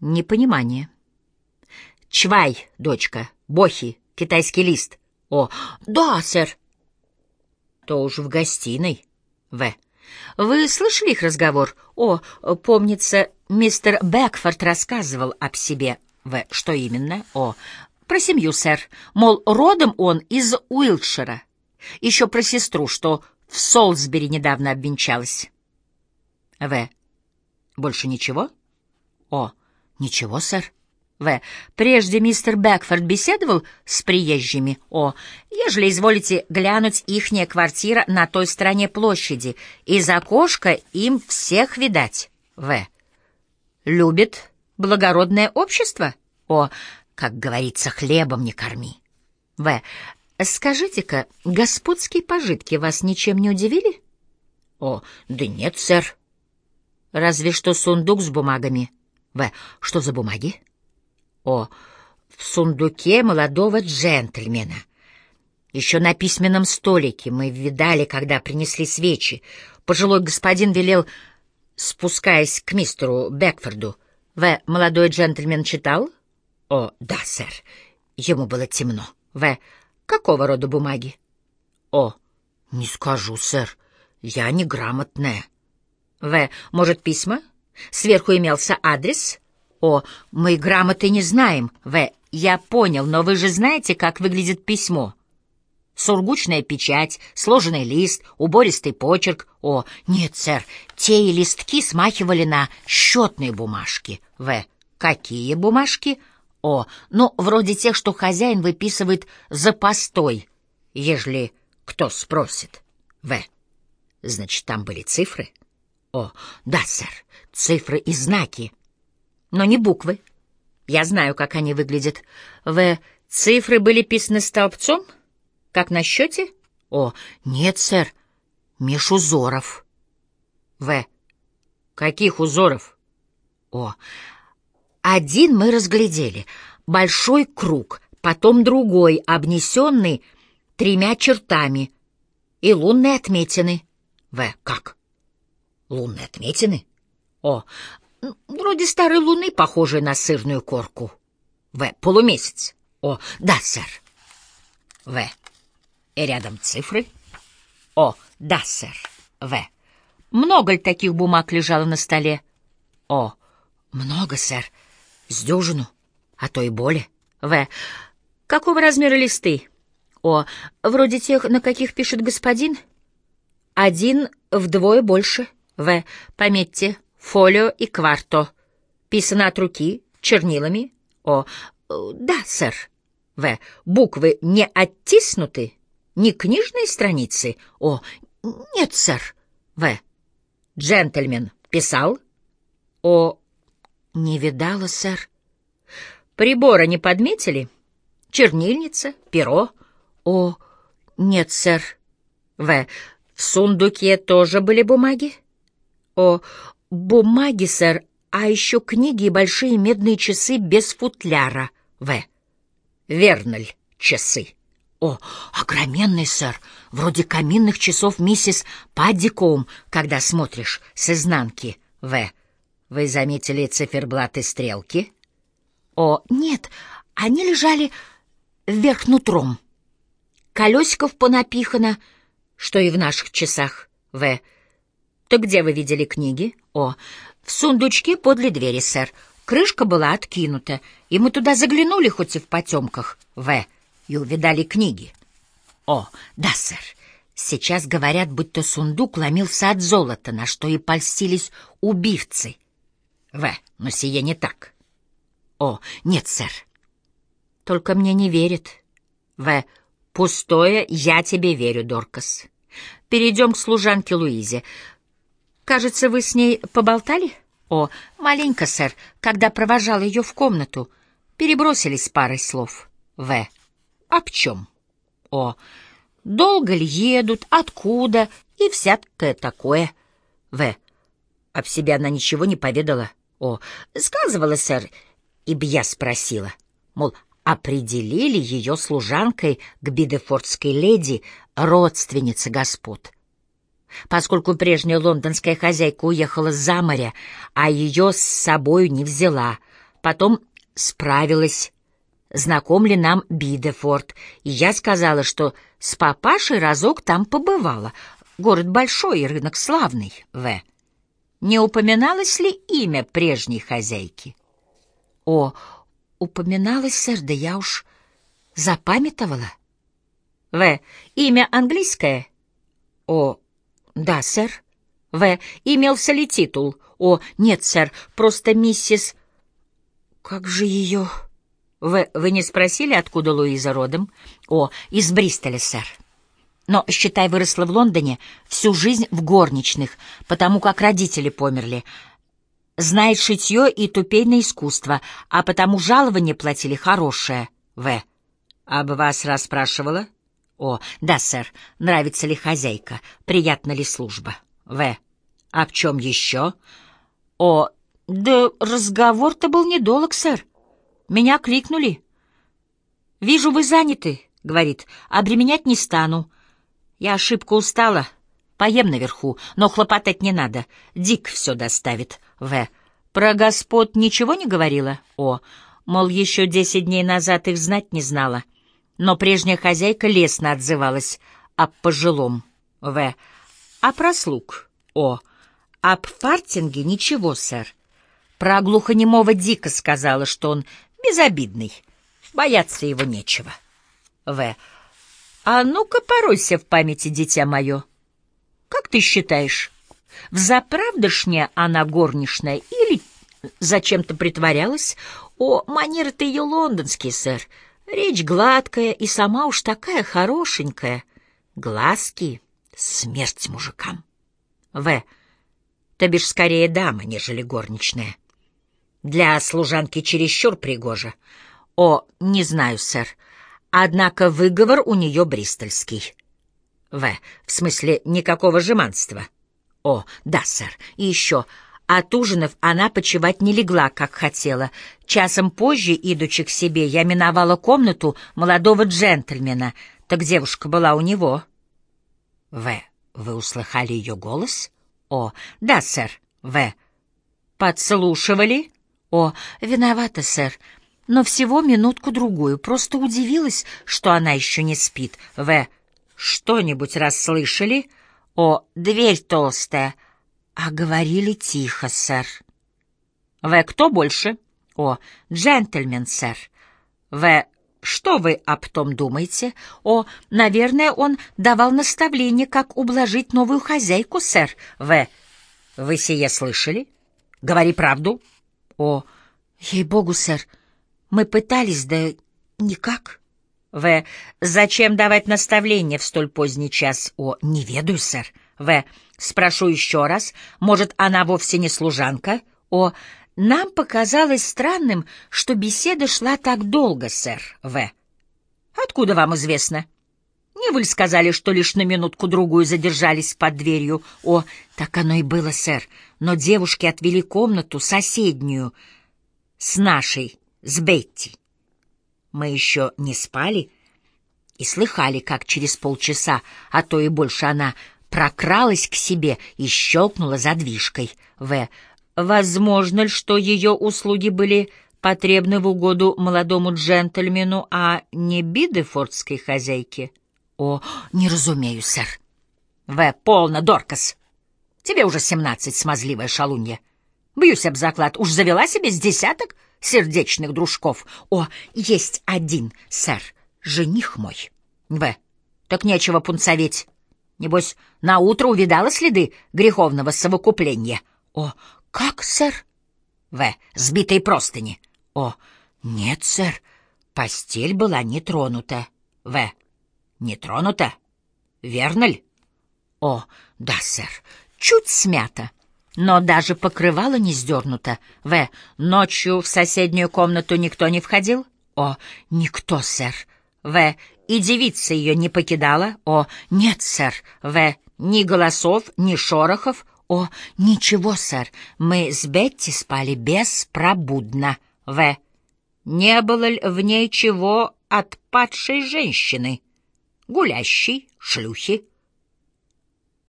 Непонимание. Чвай, дочка, бохи, китайский лист. О, да, сэр. То уж в гостиной. В. Вы слышали их разговор? О, помнится, мистер Бэкфорд рассказывал об себе. В. Что именно? О, про семью, сэр. Мол, родом он из Уилтшира. Еще про сестру, что в Солсбери недавно обвенчалась. В. Больше ничего? О, ничего, сэр. В. Прежде мистер Бэкфорд беседовал с приезжими. О. Ежели изволите глянуть ихняя квартира на той стороне площади, из окошка им всех видать. В. Любит благородное общество? О. Как говорится, хлебом не корми. В. Скажите-ка, господские пожитки вас ничем не удивили? О, да нет, сэр. Разве что сундук с бумагами. В. Что за бумаги? О, в сундуке молодого джентльмена. Еще на письменном столике мы видали, когда принесли свечи. Пожилой господин велел, спускаясь к мистеру Бекфорду. В. Молодой джентльмен читал? О, да, сэр. Ему было темно. В. Какого рода бумаги? О, не скажу, сэр. Я неграмотная. В. Может, письма? Сверху имелся адрес? О, мы грамоты не знаем. В. Я понял, но вы же знаете, как выглядит письмо. Сургучная печать, сложенный лист, убористый почерк. О, нет, сэр, те и листки смахивали на счетные бумажки. В. Какие бумажки? О, ну, вроде тех, что хозяин выписывает за постой, ежели кто спросит. В. Значит, там были цифры? О, да, сэр, цифры и знаки но не буквы. Я знаю, как они выглядят. В цифры были писаны столбцом, как на счете? О, нет, сэр, меж узоров. В. Каких узоров? О, один мы разглядели. Большой круг, потом другой, обнесенный тремя чертами и лунные отметины. В. Как? Лунные отметины? О, Вроде старой луны, похожей на сырную корку. В. Полумесяц. О, да, сэр. В. И рядом цифры. О, да, сэр. В. Много ли таких бумаг лежало на столе? О, много, сэр. С дюжину, а то и более. В. Какого размера листы? О, вроде тех, на каких пишет господин. Один вдвое больше. В. Пометьте, фолио и кварто. Писано от руки, чернилами. О, да, сэр. В. Буквы не оттиснуты? Не книжные страницы? О, нет, сэр. В. Джентльмен писал? О, не видала, сэр. Прибора не подметили? Чернильница, перо? О, нет, сэр. В. В сундуке тоже были бумаги? О, Бумаги, сэр, а еще книги и большие медные часы без футляра. В. Верноль часы. О, огроменный, сэр, вроде каминных часов миссис Паддикоум, когда смотришь с изнанки. В. Вы заметили циферблаты стрелки? О, нет, они лежали вверх нутром. Колесиков понапихано, что и в наших часах. В. «Так где вы видели книги?» «О, в сундучке подле двери, сэр. Крышка была откинута, и мы туда заглянули, хоть и в потемках, В, и увидали книги». «О, да, сэр. Сейчас говорят, будто сундук ломился от золота, на что и польстились убивцы. В, но сие не так». «О, нет, сэр. Только мне не верит. В, пустое, я тебе верю, Доркас. Перейдем к служанке Луизе. Кажется, вы с ней поболтали? О, маленько, сэр, когда провожал ее в комнату. Перебросились парой слов. В. Об чем? О, долго ли едут, откуда и всякое такое. В. Об себе она ничего не поведала. О, сказывала, сэр, ибо я спросила. Мол, определили ее служанкой к бидефордской леди, родственнице господ. Поскольку прежняя лондонская хозяйка уехала за море, а ее с собой не взяла, Потом справилась, знаком ли нам Бидефорд, и я сказала, что с папашей разок там побывала. Город большой и рынок славный, В. Не упоминалось ли имя прежней хозяйки? О, упоминалось, сэр, да я уж запамятовала. В. Имя английское? О, да, сэр. В. Имелся ли титул? О, нет, сэр, просто миссис... Как же ее... В. Вы не спросили, откуда Луиза родом? О, из Бристоля, сэр. Но, считай, выросла в Лондоне всю жизнь в горничных, потому как родители померли. Знает шитье и тупейное искусство, а потому жалование платили хорошее. В. Об вас расспрашивала? О, да, сэр. Нравится ли хозяйка? Приятна ли служба? В. А в чем еще? О, да разговор-то был недолг, сэр. Меня кликнули. «Вижу, вы заняты», — говорит, — «обременять не стану. Я ошибку устала. Поем наверху, но хлопотать не надо. Дик все доставит. В. Про господ ничего не говорила? О. Мол, еще десять дней назад их знать не знала. Но прежняя хозяйка лестно отзывалась об пожилом. В. А про слуг? О. Об фартинге ничего, сэр. Про глухонемого Дика сказала, что он безобидный. Бояться его нечего. В. А ну-ка поройся в памяти, дитя мое. Как ты считаешь, взаправдышняя она горничная или зачем-то притворялась? О, манеры-то ее лондонские, сэр. Речь гладкая и сама уж такая хорошенькая. Глазки — смерть мужикам. В. То бишь скорее дама, нежели горничная. Для служанки чересчур пригожа. О, не знаю, сэр. Однако выговор у нее бристольский. В. В смысле, никакого жеманства. О, да, сэр. И еще. От ужинов она почевать не легла, как хотела. Часом позже, идучи к себе, я миновала комнату молодого джентльмена. Так девушка была у него. В. Вы услыхали ее голос? О, да, сэр. В. Подслушивали? О, виновата, сэр. Но всего минутку-другую. Просто удивилась, что она еще не спит. В. Что-нибудь расслышали? О, дверь толстая. А говорили тихо, сэр. В. Кто больше? О, джентльмен, сэр. В. Что вы об том думаете? О, наверное, он давал наставление, как ублажить новую хозяйку, сэр. В. Вы сие слышали? Говори правду. О, ей-богу, сэр, мы пытались, да никак. В. Зачем давать наставления в столь поздний час? О, не ведаю, сэр. В. Спрошу еще раз. Может, она вовсе не служанка? О, нам показалось странным, что беседа шла так долго, сэр. В. Откуда вам известно? Не вы ли сказали, что лишь на минутку-другую задержались под дверью? О, так оно и было, сэр. Но девушки отвели комнату соседнюю с нашей, с Бетти. Мы еще не спали и слыхали, как через полчаса, а то и больше она прокралась к себе и щелкнула задвижкой. В. Возможно ли, что ее услуги были потребны в угоду молодому джентльмену, а не бидефордской хозяйке? О, не разумею, сэр. В. Полно, Доркас. Тебе уже семнадцать, смазливая шалунья. Бьюсь об заклад, уж завела себе с десяток сердечных дружков. О, есть один, сэр, жених мой. В. Так нечего пунцоветь. Небось, наутро увидала следы греховного совокупления. О, как, сэр? В. Сбитые простыни. О, нет, сэр, постель была не тронута. В. Не тронута? Верно ли? О, да, сэр, чуть смята. Но даже покрывало не сдернуто. В. Ночью в соседнюю комнату никто не входил? О, никто, сэр. В. И девица ее не покидала? О, нет, сэр. В. Ни голосов, ни шорохов? О, ничего, сэр. Мы с Бетти спали беспробудно. В. Не было ли в ней чего от падшей женщины? Гулящей, шлюхи?